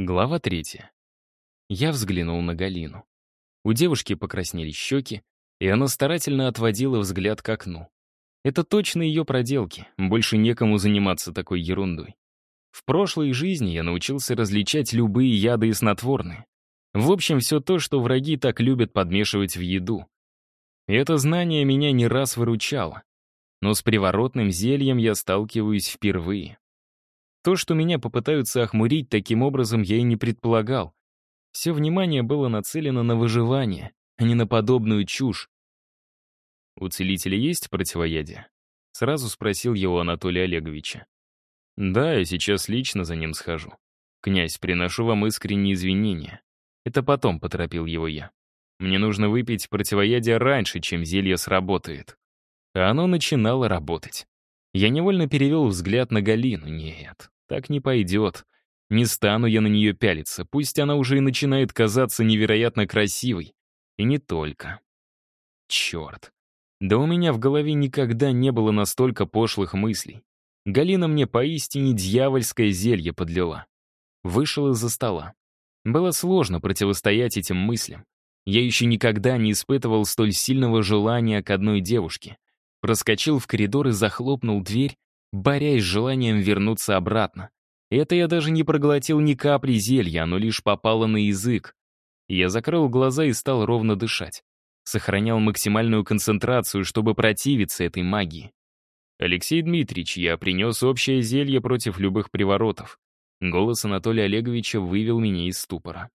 Глава третья. Я взглянул на Галину. У девушки покраснели щеки, и она старательно отводила взгляд к окну. Это точно ее проделки, больше некому заниматься такой ерундой. В прошлой жизни я научился различать любые яды и снотворные. В общем, все то, что враги так любят подмешивать в еду. И это знание меня не раз выручало. Но с приворотным зельем я сталкиваюсь впервые. То, что меня попытаются охмурить таким образом, я и не предполагал. Все внимание было нацелено на выживание, а не на подобную чушь. «У целителя есть противоядие?» Сразу спросил его Анатолия Олеговича. «Да, я сейчас лично за ним схожу. Князь, приношу вам искренние извинения. Это потом поторопил его я. Мне нужно выпить противоядие раньше, чем зелье сработает. А оно начинало работать. Я невольно перевел взгляд на Галину. Нет, так не пойдет. Не стану я на нее пялиться, пусть она уже и начинает казаться невероятно красивой. И не только. Черт. Да у меня в голове никогда не было настолько пошлых мыслей. Галина мне поистине дьявольское зелье подлила. Вышел из-за стола. Было сложно противостоять этим мыслям. Я еще никогда не испытывал столь сильного желания к одной девушке проскочил в коридор и захлопнул дверь, борясь с желанием вернуться обратно. Это я даже не проглотил ни капли зелья, оно лишь попало на язык. Я закрыл глаза и стал ровно дышать. Сохранял максимальную концентрацию, чтобы противиться этой магии. «Алексей Дмитриевич, я принес общее зелье против любых приворотов». Голос Анатолия Олеговича вывел меня из ступора.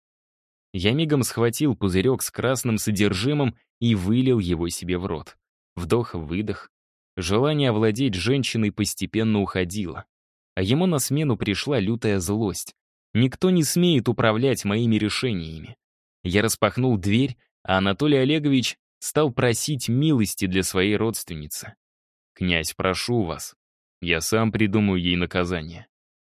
Я мигом схватил пузырек с красным содержимым и вылил его себе в рот. Вдох-выдох. Желание овладеть женщиной постепенно уходило. А ему на смену пришла лютая злость. Никто не смеет управлять моими решениями. Я распахнул дверь, а Анатолий Олегович стал просить милости для своей родственницы. «Князь, прошу вас. Я сам придумаю ей наказание».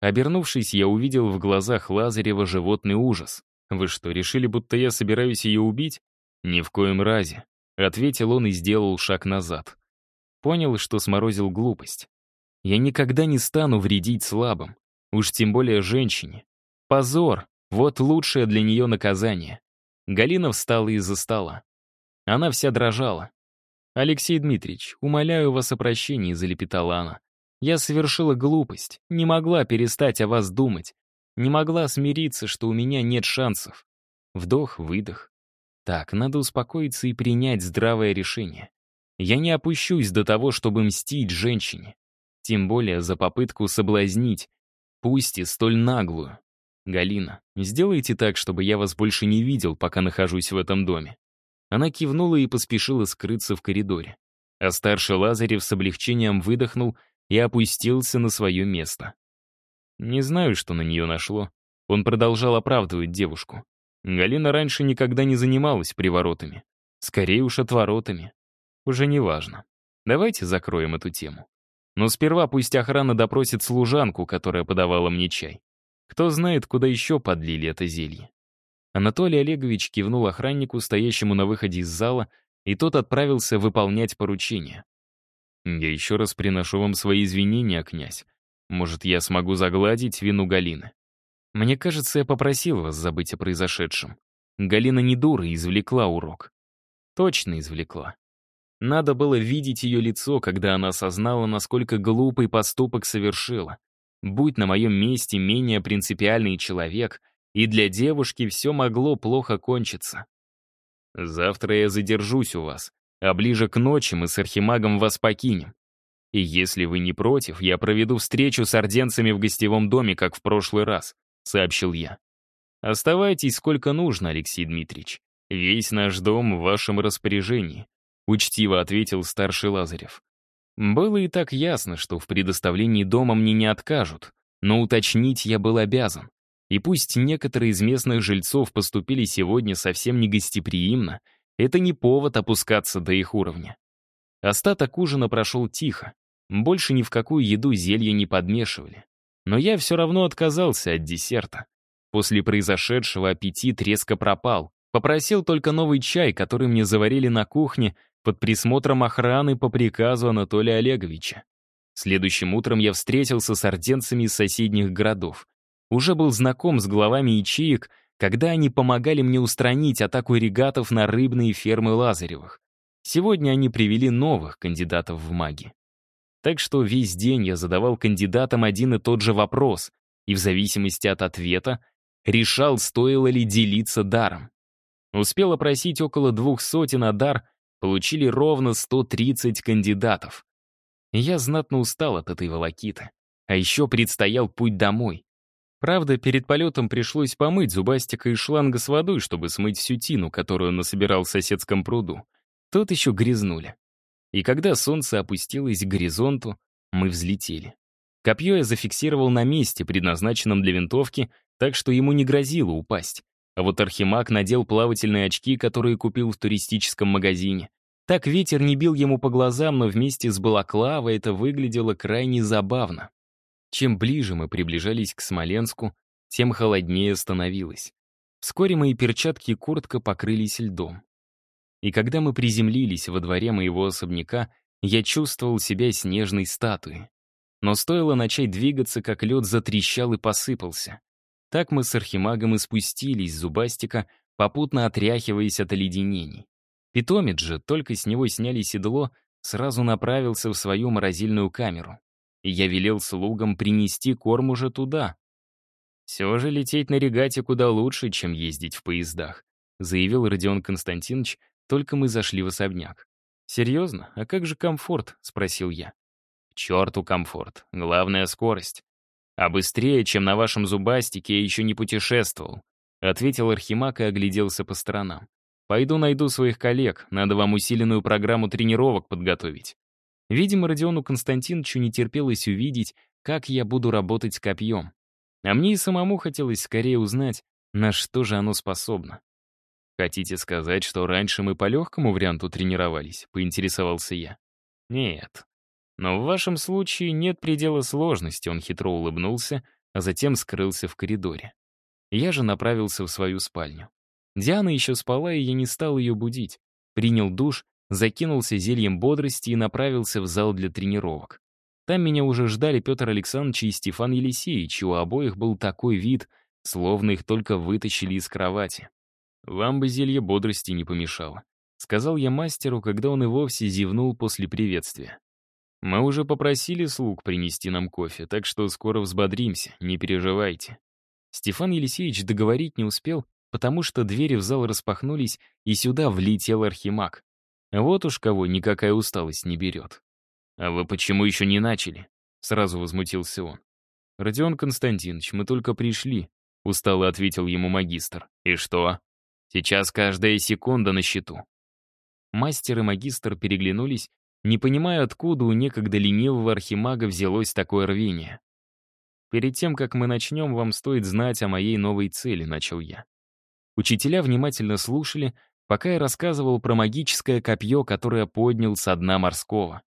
Обернувшись, я увидел в глазах Лазарева животный ужас. «Вы что, решили, будто я собираюсь ее убить?» «Ни в коем разе. Ответил он и сделал шаг назад. Понял, что сморозил глупость. Я никогда не стану вредить слабым, уж тем более женщине. Позор, вот лучшее для нее наказание. Галина встала из-за стола. Она вся дрожала. «Алексей Дмитриевич, умоляю вас о прощении», — залепетала она. «Я совершила глупость, не могла перестать о вас думать, не могла смириться, что у меня нет шансов». Вдох, выдох. Так, надо успокоиться и принять здравое решение. Я не опущусь до того, чтобы мстить женщине. Тем более за попытку соблазнить, пусть и столь наглую. «Галина, сделайте так, чтобы я вас больше не видел, пока нахожусь в этом доме». Она кивнула и поспешила скрыться в коридоре. А старший Лазарев с облегчением выдохнул и опустился на свое место. Не знаю, что на нее нашло. Он продолжал оправдывать девушку. Галина раньше никогда не занималась приворотами. Скорее уж отворотами. Уже не важно. Давайте закроем эту тему. Но сперва пусть охрана допросит служанку, которая подавала мне чай. Кто знает, куда еще подлили это зелье. Анатолий Олегович кивнул охраннику, стоящему на выходе из зала, и тот отправился выполнять поручение. «Я еще раз приношу вам свои извинения, князь. Может, я смогу загладить вину Галины?» Мне кажется, я попросил вас забыть о произошедшем. Галина не дура и извлекла урок. Точно извлекла. Надо было видеть ее лицо, когда она осознала, насколько глупый поступок совершила. Будь на моем месте менее принципиальный человек, и для девушки все могло плохо кончиться. Завтра я задержусь у вас, а ближе к ночи мы с Архимагом вас покинем. И если вы не против, я проведу встречу с орденцами в гостевом доме, как в прошлый раз. — сообщил я. «Оставайтесь сколько нужно, Алексей Дмитриевич. Весь наш дом в вашем распоряжении», — учтиво ответил старший Лазарев. Было и так ясно, что в предоставлении дома мне не откажут, но уточнить я был обязан. И пусть некоторые из местных жильцов поступили сегодня совсем не гостеприимно, это не повод опускаться до их уровня. Остаток ужина прошел тихо. Больше ни в какую еду зелья не подмешивали. Но я все равно отказался от десерта. После произошедшего аппетит резко пропал. Попросил только новый чай, который мне заварили на кухне под присмотром охраны по приказу Анатолия Олеговича. Следующим утром я встретился с орденцами из соседних городов. уже был знаком с главами ячеек, когда они помогали мне устранить атаку регатов на рыбные фермы Лазаревых. Сегодня они привели новых кандидатов в маги. Так что весь день я задавал кандидатам один и тот же вопрос, и в зависимости от ответа решал, стоило ли делиться даром. Успел опросить около двух сотен, а дар получили ровно 130 кандидатов. Я знатно устал от этой волокиты. А еще предстоял путь домой. Правда, перед полетом пришлось помыть зубастика и шланга с водой, чтобы смыть всю тину, которую насобирал в соседском пруду. Тут еще грязнули. И когда солнце опустилось к горизонту, мы взлетели. Копье я зафиксировал на месте, предназначенном для винтовки, так что ему не грозило упасть. А вот Архимаг надел плавательные очки, которые купил в туристическом магазине. Так ветер не бил ему по глазам, но вместе с балаклавой это выглядело крайне забавно. Чем ближе мы приближались к Смоленску, тем холоднее становилось. Вскоре мои перчатки и куртка покрылись льдом. И когда мы приземлились во дворе моего особняка, я чувствовал себя снежной статуей. Но стоило начать двигаться, как лед затрещал и посыпался. Так мы с Архимагом и спустились с зубастика, попутно отряхиваясь от оледенений. Питомец же, только с него сняли седло, сразу направился в свою морозильную камеру. И я велел слугам принести корм уже туда. «Все же лететь на регате куда лучше, чем ездить в поездах», заявил Родион Константинович, только мы зашли в особняк. «Серьезно? А как же комфорт?» — спросил я. «К черту комфорт. Главная скорость. «А быстрее, чем на вашем зубастике, я еще не путешествовал», ответил Архимаг и огляделся по сторонам. «Пойду найду своих коллег, надо вам усиленную программу тренировок подготовить». Видимо, Родиону Константиновичу не терпелось увидеть, как я буду работать с копьем. А мне и самому хотелось скорее узнать, на что же оно способно. «Хотите сказать, что раньше мы по легкому варианту тренировались?» — поинтересовался я. «Нет. Но в вашем случае нет предела сложности, он хитро улыбнулся, а затем скрылся в коридоре. Я же направился в свою спальню. Диана еще спала, и я не стал ее будить. Принял душ, закинулся зельем бодрости и направился в зал для тренировок. Там меня уже ждали Петр Александрович и Стефан Елисеевич, у обоих был такой вид, словно их только вытащили из кровати. «Вам бы зелье бодрости не помешало», — сказал я мастеру, когда он и вовсе зевнул после приветствия. Мы уже попросили слуг принести нам кофе, так что скоро взбодримся, не переживайте». Стефан Елисеевич договорить не успел, потому что двери в зал распахнулись, и сюда влетел архимаг. Вот уж кого никакая усталость не берет. «А вы почему еще не начали?» — сразу возмутился он. «Родион Константинович, мы только пришли», — устало ответил ему магистр. «И что? Сейчас каждая секунда на счету». Мастер и магистр переглянулись не понимая, откуда у некогда ленивого архимага взялось такое рвение. «Перед тем, как мы начнем, вам стоит знать о моей новой цели», — начал я. Учителя внимательно слушали, пока я рассказывал про магическое копье, которое поднял со дна морского.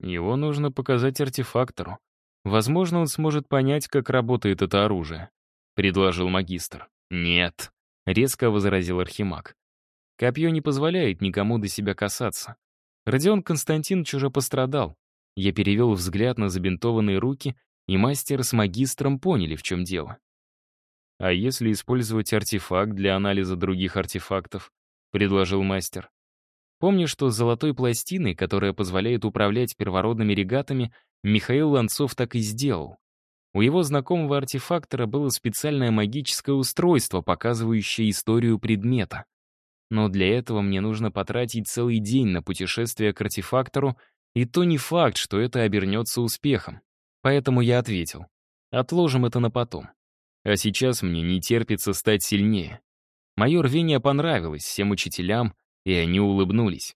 Его нужно показать артефактору. Возможно, он сможет понять, как работает это оружие, — предложил магистр. «Нет», — резко возразил Архимаг. «Копье не позволяет никому до себя касаться. Родион Константинович уже пострадал. Я перевел взгляд на забинтованные руки, и мастер с магистром поняли, в чем дело. «А если использовать артефакт для анализа других артефактов?» — предложил мастер. Помню, что с золотой пластиной, которая позволяет управлять первородными регатами, Михаил Ланцов так и сделал. У его знакомого артефактора было специальное магическое устройство, показывающее историю предмета. Но для этого мне нужно потратить целый день на путешествие к артефактору, и то не факт, что это обернется успехом. Поэтому я ответил, отложим это на потом. А сейчас мне не терпится стать сильнее. Мое рвение понравилось всем учителям, и они улыбнулись.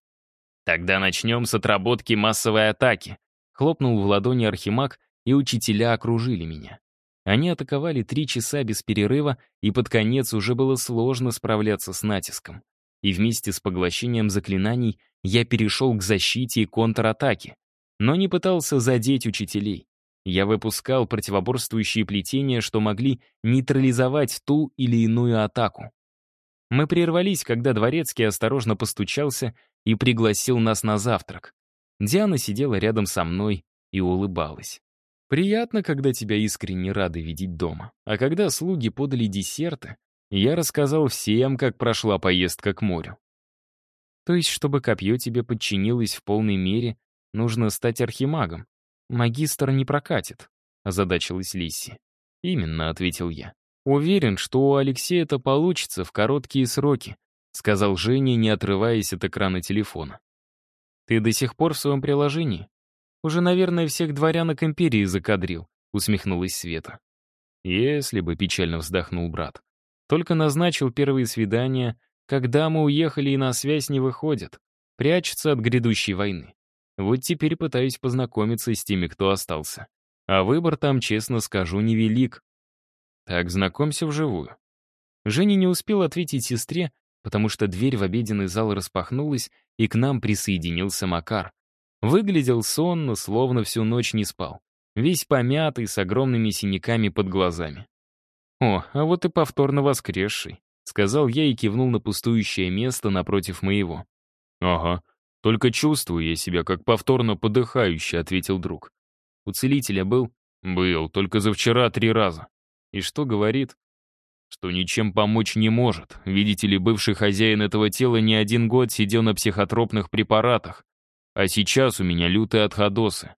«Тогда начнем с отработки массовой атаки», хлопнул в ладони Архимаг, и учителя окружили меня. Они атаковали три часа без перерыва, и под конец уже было сложно справляться с натиском и вместе с поглощением заклинаний я перешел к защите и контратаке, но не пытался задеть учителей. Я выпускал противоборствующие плетения, что могли нейтрализовать ту или иную атаку. Мы прервались, когда Дворецкий осторожно постучался и пригласил нас на завтрак. Диана сидела рядом со мной и улыбалась. Приятно, когда тебя искренне рады видеть дома. А когда слуги подали десерты, я рассказал всем, как прошла поездка к морю. То есть, чтобы копье тебе подчинилось в полной мере, нужно стать архимагом. Магистр не прокатит, озадачилась Лисси. Именно, ответил я. Уверен, что у Алексея это получится в короткие сроки, сказал Женя, не отрываясь от экрана телефона. Ты до сих пор в своем приложении? Уже, наверное, всех дворянок империи закадрил», — усмехнулась Света. «Если бы», — печально вздохнул брат. «Только назначил первые свидания, когда мы уехали и на связь не выходят, прячутся от грядущей войны. Вот теперь пытаюсь познакомиться с теми, кто остался. А выбор там, честно скажу, невелик. Так, знакомься вживую». Женя не успел ответить сестре, потому что дверь в обеденный зал распахнулась, и к нам присоединился Макар. Выглядел сонно, словно всю ночь не спал. Весь помятый, с огромными синяками под глазами. «О, а вот и повторно воскресший», — сказал я и кивнул на пустующее место напротив моего. «Ага, только чувствую я себя как повторно подыхающий», — ответил друг. «У целителя был?» «Был, только за вчера три раза». «И что говорит?» «Что ничем помочь не может. Видите ли, бывший хозяин этого тела не один год сидел на психотропных препаратах, а сейчас у меня лютые отходосы.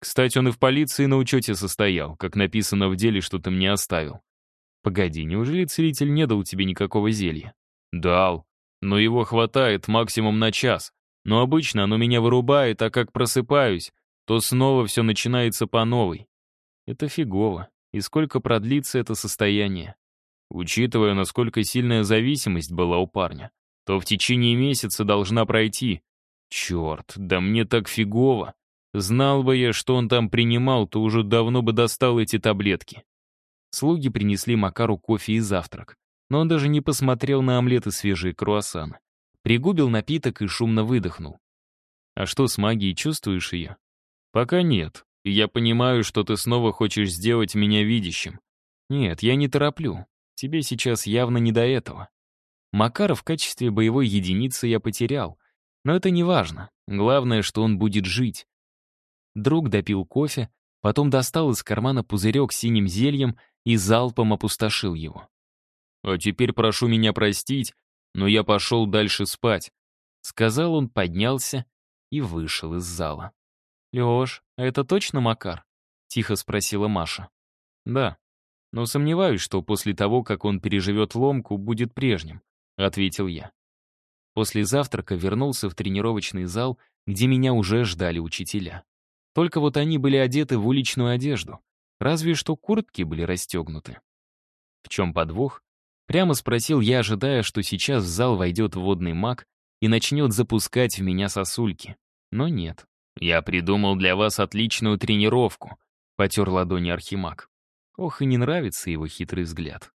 Кстати, он и в полиции на учете состоял, как написано в деле, что ты мне оставил. Погоди, неужели целитель не дал тебе никакого зелья? Дал. Но его хватает максимум на час. Но обычно оно меня вырубает, а как просыпаюсь, то снова все начинается по новой. Это фигово. И сколько продлится это состояние? Учитывая, насколько сильная зависимость была у парня, то в течение месяца должна пройти, Черт, да мне так фигово. Знал бы я, что он там принимал, то уже давно бы достал эти таблетки. Слуги принесли Макару кофе и завтрак, но он даже не посмотрел на омлет и свежие круассаны. Пригубил напиток и шумно выдохнул. «А что с магией, чувствуешь ее?» «Пока нет. Я понимаю, что ты снова хочешь сделать меня видящим. Нет, я не тороплю. Тебе сейчас явно не до этого. Макара в качестве боевой единицы я потерял, но это не важно. Главное, что он будет жить. Друг допил кофе, потом достал из кармана пузырек с синим зельем и залпом опустошил его. «А теперь прошу меня простить, но я пошел дальше спать», сказал он, поднялся и вышел из зала. «Леш, а это точно Макар?» тихо спросила Маша. «Да, но сомневаюсь, что после того, как он переживет ломку, будет прежним», ответил я. После завтрака вернулся в тренировочный зал, где меня уже ждали учителя. Только вот они были одеты в уличную одежду, разве что куртки были расстегнуты. В чем подвох? Прямо спросил я, ожидая, что сейчас в зал войдет водный маг и начнет запускать в меня сосульки. Но нет. «Я придумал для вас отличную тренировку», — потер ладони Архимаг. Ох, и не нравится его хитрый взгляд.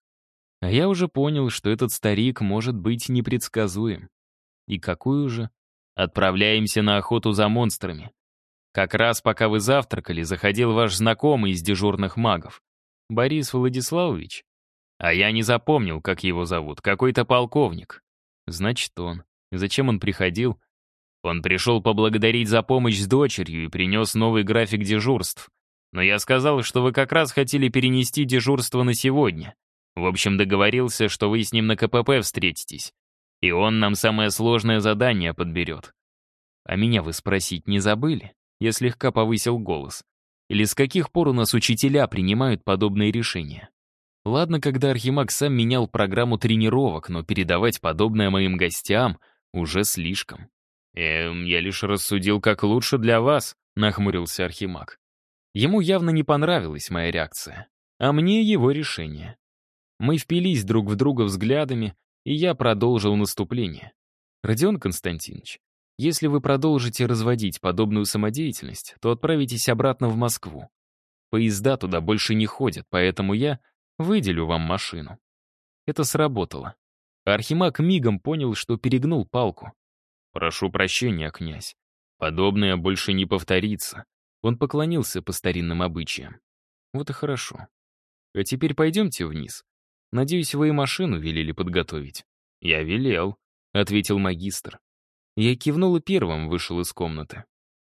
А я уже понял, что этот старик может быть непредсказуем. И какую же? Отправляемся на охоту за монстрами. Как раз пока вы завтракали, заходил ваш знакомый из дежурных магов. Борис Владиславович? А я не запомнил, как его зовут. Какой-то полковник. Значит, он. Зачем он приходил? Он пришел поблагодарить за помощь с дочерью и принес новый график дежурств. Но я сказал, что вы как раз хотели перенести дежурство на сегодня. В общем, договорился, что вы с ним на КПП встретитесь. И он нам самое сложное задание подберет. А меня вы спросить не забыли? Я слегка повысил голос. Или с каких пор у нас учителя принимают подобные решения? Ладно, когда Архимаг сам менял программу тренировок, но передавать подобное моим гостям уже слишком. «Эм, я лишь рассудил, как лучше для вас», — нахмурился Архимаг. Ему явно не понравилась моя реакция, а мне его решение. Мы впились друг в друга взглядами, и я продолжил наступление. Родион Константинович, если вы продолжите разводить подобную самодеятельность, то отправитесь обратно в Москву. Поезда туда больше не ходят, поэтому я выделю вам машину. Это сработало. Архимаг мигом понял, что перегнул палку. «Прошу прощения, князь. Подобное больше не повторится». Он поклонился по старинным обычаям. «Вот и хорошо. А теперь пойдемте вниз. Надеюсь, вы и машину велели подготовить». «Я велел», — ответил магистр. Я кивнул и первым вышел из комнаты.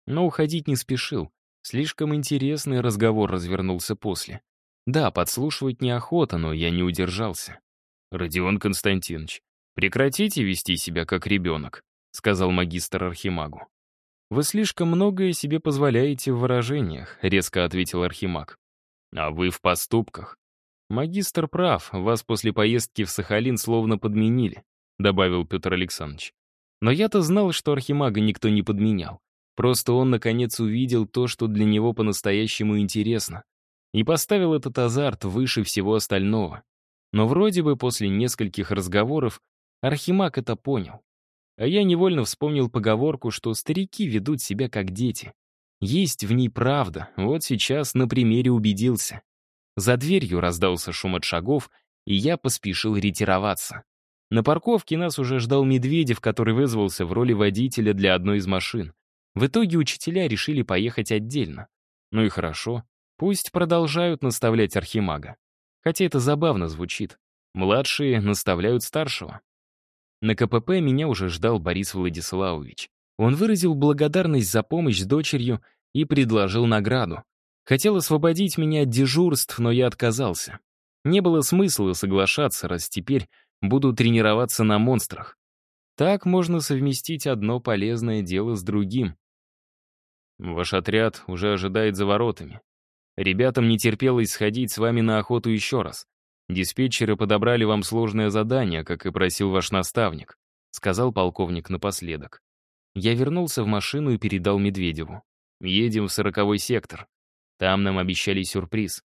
Но уходить не спешил. Слишком интересный разговор развернулся после. Да, подслушивать неохота, но я не удержался. «Родион Константинович, прекратите вести себя как ребенок», сказал магистр Архимагу. «Вы слишком многое себе позволяете в выражениях», резко ответил Архимаг. «А вы в поступках». «Магистр прав, вас после поездки в Сахалин словно подменили», добавил Петр Александрович. Но я-то знал, что Архимага никто не подменял. Просто он, наконец, увидел то, что для него по-настоящему интересно и поставил этот азарт выше всего остального. Но вроде бы после нескольких разговоров Архимаг это понял. А я невольно вспомнил поговорку, что старики ведут себя как дети. Есть в ней правда, вот сейчас на примере убедился. За дверью раздался шум от шагов, и я поспешил ретироваться. На парковке нас уже ждал Медведев, который вызвался в роли водителя для одной из машин. В итоге учителя решили поехать отдельно. Ну и хорошо. Пусть продолжают наставлять архимага. Хотя это забавно звучит. Младшие наставляют старшего. На КПП меня уже ждал Борис Владиславович. Он выразил благодарность за помощь с дочерью и предложил награду. Хотел освободить меня от дежурств, но я отказался. Не было смысла соглашаться, раз теперь буду тренироваться на монстрах. Так можно совместить одно полезное дело с другим. Ваш отряд уже ожидает за воротами. Ребятам не терпелось сходить с вами на охоту еще раз. Диспетчеры подобрали вам сложное задание, как и просил ваш наставник», — сказал полковник напоследок. Я вернулся в машину и передал Медведеву. «Едем в сороковой сектор. Там нам обещали сюрприз.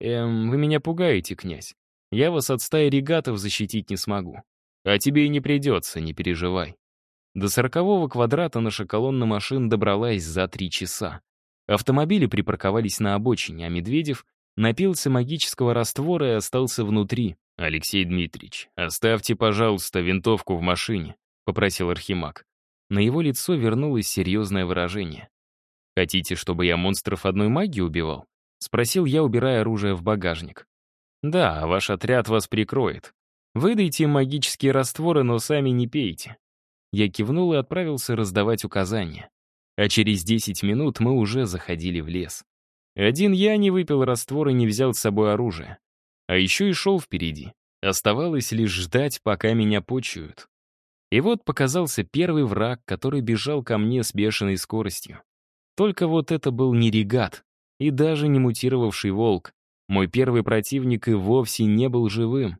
Эм, вы меня пугаете, князь. Я вас от стаи регатов защитить не смогу. А тебе и не придется, не переживай». До сорокового квадрата наша колонна машин добралась за три часа. Автомобили припарковались на обочине, а Медведев напился магического раствора и остался внутри. «Алексей Дмитриевич, оставьте, пожалуйста, винтовку в машине», — попросил Архимаг. На его лицо вернулось серьезное выражение. «Хотите, чтобы я монстров одной магии убивал?» — спросил я, убирая оружие в багажник. «Да, ваш отряд вас прикроет. Выдайте им магические растворы, но сами не пейте». Я кивнул и отправился раздавать указания а через 10 минут мы уже заходили в лес. Один я не выпил раствор и не взял с собой оружие. А еще и шел впереди. Оставалось лишь ждать, пока меня почуют. И вот показался первый враг, который бежал ко мне с бешеной скоростью. Только вот это был не регат и даже не мутировавший волк. Мой первый противник и вовсе не был живым.